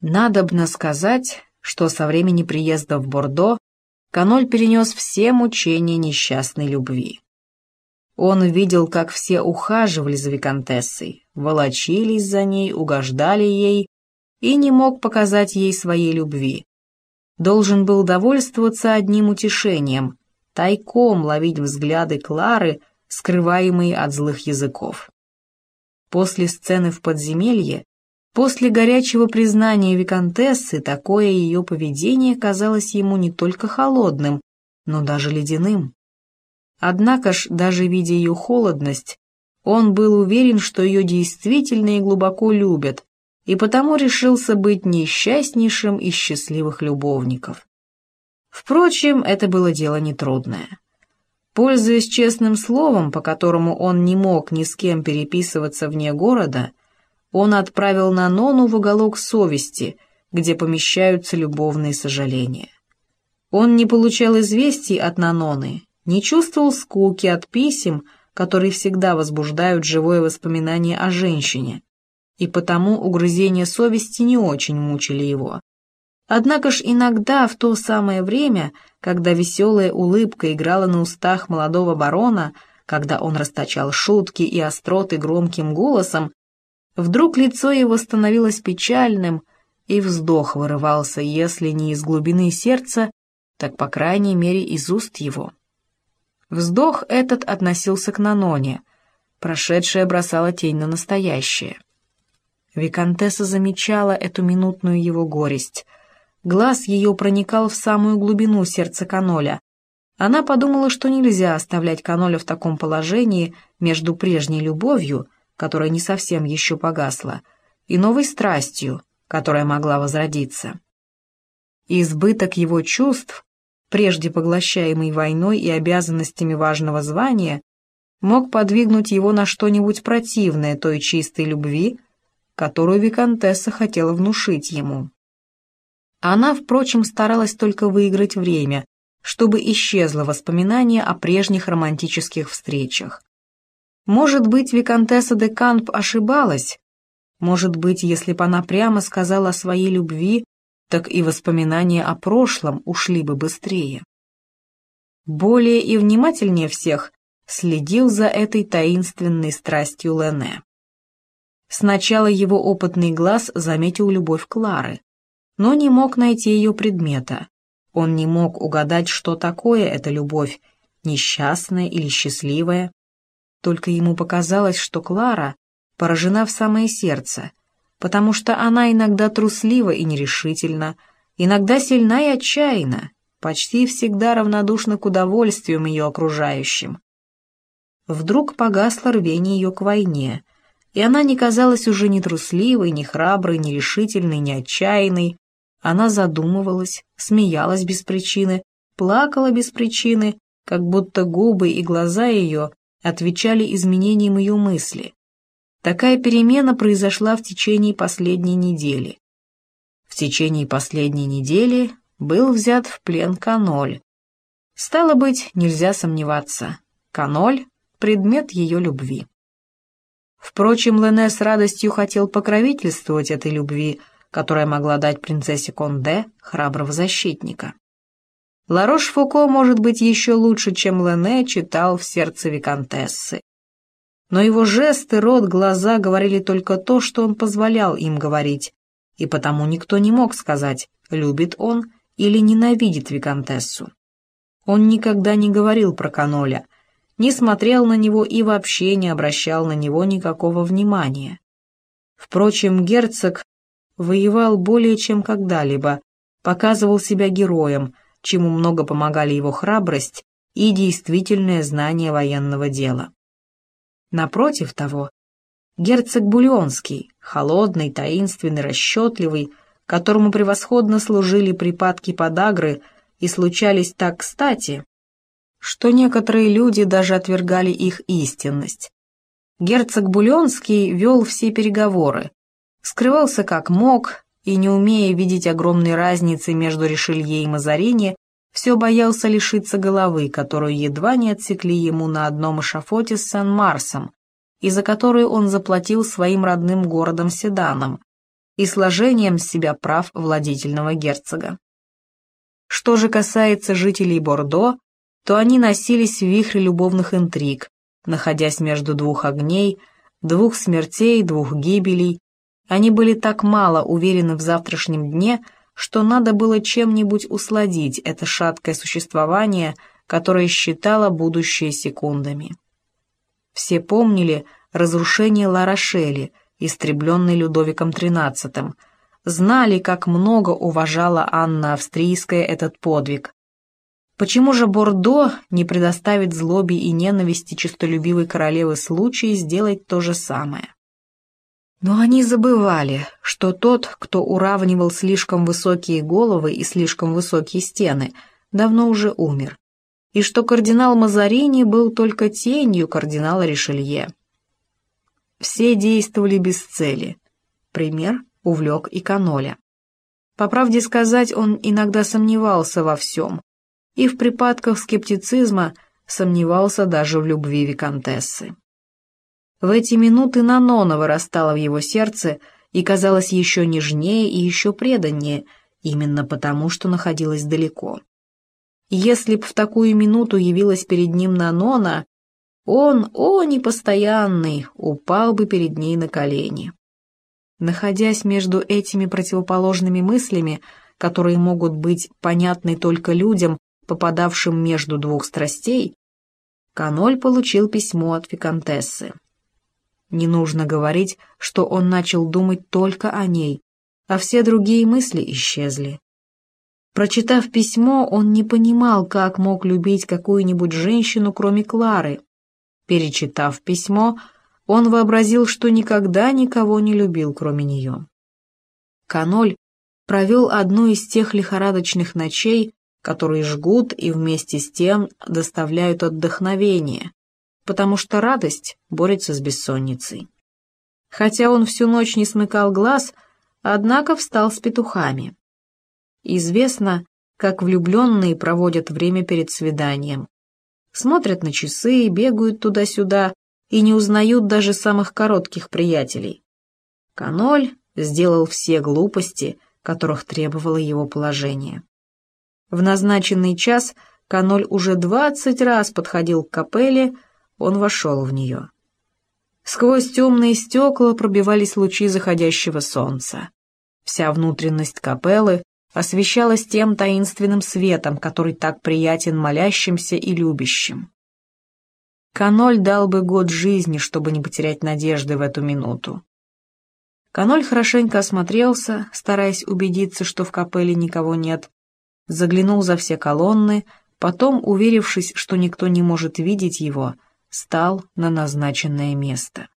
Надобно сказать, что со времени приезда в Бордо Каноль перенес все мучения несчастной любви. Он видел, как все ухаживали за виконтессой, волочились за ней, угождали ей и не мог показать ей своей любви. Должен был довольствоваться одним утешением — тайком ловить взгляды Клары, скрываемые от злых языков. После сцены в подземелье После горячего признания виконтессы такое ее поведение казалось ему не только холодным, но даже ледяным. Однако ж, даже видя ее холодность, он был уверен, что ее действительно и глубоко любят, и потому решился быть несчастнейшим из счастливых любовников. Впрочем, это было дело нетрудное. Пользуясь честным словом, по которому он не мог ни с кем переписываться вне города, он отправил Нанону в уголок совести, где помещаются любовные сожаления. Он не получал известий от Наноны, не чувствовал скуки от писем, которые всегда возбуждают живое воспоминание о женщине, и потому угрызения совести не очень мучили его. Однако ж иногда в то самое время, когда веселая улыбка играла на устах молодого барона, когда он расточал шутки и остроты громким голосом, Вдруг лицо его становилось печальным, и вздох вырывался, если не из глубины сердца, так, по крайней мере, из уст его. Вздох этот относился к Наноне, прошедшее бросало тень на настоящее. Викантесса замечала эту минутную его горесть. Глаз ее проникал в самую глубину сердца Каноля. Она подумала, что нельзя оставлять Каноля в таком положении между прежней любовью — которая не совсем еще погасла, и новой страстью, которая могла возродиться. Избыток его чувств, прежде поглощаемый войной и обязанностями важного звания, мог подвигнуть его на что-нибудь противное той чистой любви, которую Викантесса хотела внушить ему. Она, впрочем, старалась только выиграть время, чтобы исчезло воспоминание о прежних романтических встречах. Может быть, Викантесса де Камп ошибалась. Может быть, если бы она прямо сказала о своей любви, так и воспоминания о прошлом ушли бы быстрее. Более и внимательнее всех следил за этой таинственной страстью Лене. Сначала его опытный глаз заметил любовь Клары, но не мог найти ее предмета. Он не мог угадать, что такое эта любовь, несчастная или счастливая. Только ему показалось, что Клара поражена в самое сердце, потому что она иногда труслива и нерешительна, иногда сильна и отчаянна, почти всегда равнодушна к удовольствиям ее окружающим. Вдруг погасло рвение ее к войне, и она не казалась уже ни трусливой, ни храброй, ни решительной, ни отчаянной. Она задумывалась, смеялась без причины, плакала без причины, как будто губы и глаза ее отвечали изменениям ее мысли. Такая перемена произошла в течение последней недели. В течение последней недели был взят в плен Каноль. Стало быть, нельзя сомневаться, Каноль — предмет ее любви. Впрочем, Лене с радостью хотел покровительствовать этой любви, которая могла дать принцессе Конде храброго защитника. Ларош-Фуко, может быть, еще лучше, чем Лене, читал в сердце Викантессы. Но его жесты, рот, глаза говорили только то, что он позволял им говорить, и потому никто не мог сказать, любит он или ненавидит Викантессу. Он никогда не говорил про Каноля, не смотрел на него и вообще не обращал на него никакого внимания. Впрочем, герцог воевал более чем когда-либо, показывал себя героем, чему много помогали его храбрость и действительное знание военного дела. Напротив того, герцог Бульонский, холодный, таинственный, расчетливый, которому превосходно служили припадки подагры и случались так кстати, что некоторые люди даже отвергали их истинность. Герцог Бульонский вел все переговоры, скрывался как мог, и, не умея видеть огромной разницы между Ришелье и Мазарини, все боялся лишиться головы, которую едва не отсекли ему на одном эшафоте с Сан-Марсом, и за которую он заплатил своим родным городом Седаном, и сложением себя прав владетельного герцога. Что же касается жителей Бордо, то они носились в вихре любовных интриг, находясь между двух огней, двух смертей, двух гибелей. Они были так мало уверены в завтрашнем дне, что надо было чем-нибудь усладить это шаткое существование, которое считало будущее секундами. Все помнили разрушение Ларошели, истребленной Людовиком XIII, знали, как много уважала Анна Австрийская этот подвиг. Почему же Бордо не предоставит злобе и ненависти честолюбивой королевы случай сделать то же самое? Но они забывали, что тот, кто уравнивал слишком высокие головы и слишком высокие стены, давно уже умер, и что кардинал Мазарини был только тенью кардинала Ришелье. Все действовали без цели. Пример увлек и Каноля. По правде сказать, он иногда сомневался во всем, и в припадках скептицизма сомневался даже в любви виконтессы. В эти минуты Нанона вырастала в его сердце и казалась еще нежнее и еще преданнее, именно потому, что находилась далеко. Если б в такую минуту явилась перед ним Нанона, он, о, непостоянный, упал бы перед ней на колени. Находясь между этими противоположными мыслями, которые могут быть понятны только людям, попадавшим между двух страстей, Каноль получил письмо от Викантессы. Не нужно говорить, что он начал думать только о ней, а все другие мысли исчезли. Прочитав письмо, он не понимал, как мог любить какую-нибудь женщину, кроме Клары. Перечитав письмо, он вообразил, что никогда никого не любил, кроме нее. Каноль провел одну из тех лихорадочных ночей, которые жгут и вместе с тем доставляют отдохновение, потому что радость борется с бессонницей. Хотя он всю ночь не смыкал глаз, однако встал с петухами. Известно, как влюбленные проводят время перед свиданием. Смотрят на часы, бегают туда-сюда и не узнают даже самых коротких приятелей. Каноль сделал все глупости, которых требовало его положение. В назначенный час Каноль уже двадцать раз подходил к капелле, он вошел в нее. Сквозь темные стекла пробивались лучи заходящего солнца. Вся внутренность капеллы освещалась тем таинственным светом, который так приятен молящимся и любящим. Каноль дал бы год жизни, чтобы не потерять надежды в эту минуту. Каноль хорошенько осмотрелся, стараясь убедиться, что в капелле никого нет, заглянул за все колонны, потом, уверившись, что никто не может видеть его, стал на назначенное место.